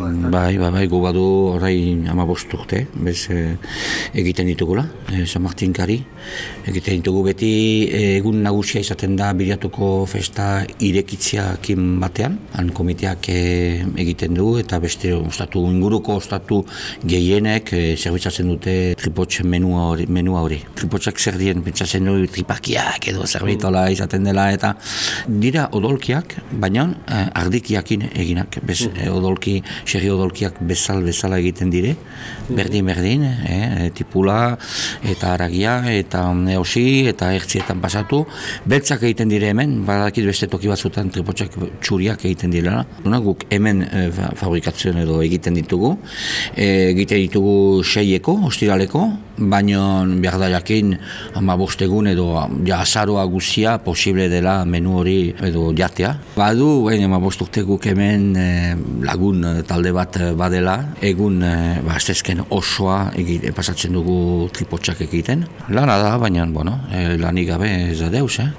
Bai, bai, bai, gu badu orain ama urte, bez e, egiten ditugula, e, San Martin kari. Egiten ditugu beti e, egun nagusia izaten da bilatuko festa irekitziakin batean. Han komiteak e, egiten du eta beste ostatu inguruko ostatu gehienek e, zerbitzatzen dute tripotx menua hori. Menua hori. Tripotxak zer dien, pentsatzen du tripakiak edo zerbitola izaten dela eta dira odolkiak, baina e, ardikiakin eginak. Bez, e, odolki, xerri odolkiak bezal bezala egiten dire, berdin berdin, e, tipula eta aragia eta neosi eta ertzietan pasatu. Beltzak egiten dire hemen, badakit beste toki batzutan tripotxak txuriak egiten direla. Guk hemen e, fabrikatzen edo egiten ditugu, e, egiten ditugu seieko, ostiraleko, baina behar da jakin ama bostegun edo ja azaroa guzia posible dela menu hori edo jatea. Badu, baina ama bostukte guk hemen e, lagun talde bat badela, egun e, ba, osoa egite, pasatzen dugu tripotxak egiten. Lana da, baina bueno, e, lanik gabe ez da deus, eh?